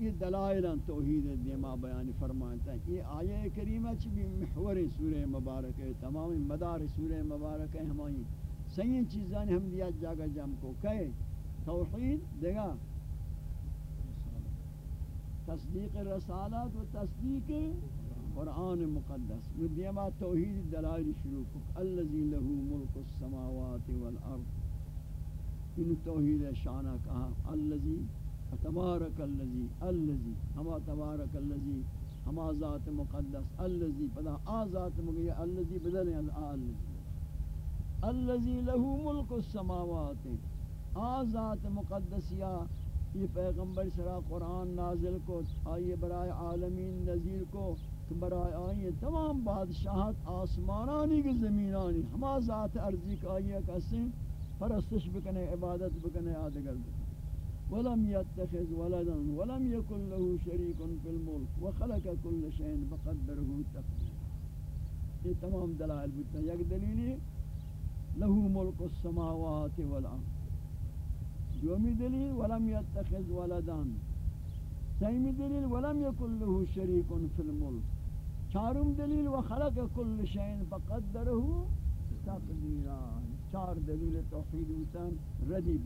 S1: یہ دلائل توحید دیما بیان فرماتا ہے یہ آیہ کریمہ چی بھی محور سورہ مبارک ہے تمام مدار سورہ مبارک ہے ہمائی۔ سین چیزان ہم دیا جاگا جم کو. کہے توحید دیگا تصدیق رسالات و تصدیق قرآن مقدس. ندیما توحید دلائل شروع کو. اللذی لہو ملک السماوات والارض. ان توحید شانہ کہا اللذی تبارک اللذی اللذی ہما تبارک اللذی ہما ذات مقدس. اللذی پدا آ ذات مقدس اللذی بدلیں اللذی الذي له ملک السماوات۔ آزات مقدسیہ یہ پیغمبر سرا قرآن نازل کو، آئیے برائے عالمین نذیر کو کہ برائے آئیے تمام بادشاہت، آسمانانی کی زمینانی، ہما ذات عرضی کا آئیے کسیں پرستش بکنے، عبادت بکنے آدگر بکنے۔ ولم يتخذ ولدا ولم يكن له شريك في الملك وخلق كل شيء بقدره تقديرا یہ تمام دلائل بودتا یک دلیلی له ملك السماوات والأرض. يوم دليل ولم يتخذ ولدا. سيم دليل ولم يكن له شريك في الملك. چارم دليل وخلق كل شيء فقدره. تقديرا. چار دليل التوحيد بودن ردی